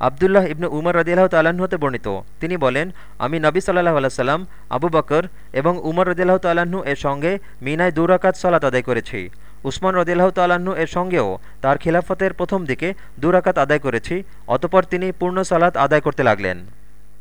আবদুল্লাহ ইবনু উমর রদিল্লাহ তাল্লাহতে হতে বর্ণিত। তিনি বলেন, আমি নবী সাল্লাহ আল্লাহ আবু বকর এবং উমর রদিল্লাহ তাল্লাহ্ন এর সঙ্গে মিনায় দুরাকাত সলাত আদায় করেছি। উসমান রদিল্লাহ তাল্লাহ্ন এর সঙ্গেও তার খিলাফতের প্রথম দিকে দুরাকাত আদায় করেছি, অতপর তিনি পূর্ণ সালাত আদায় করতে লাগলেন।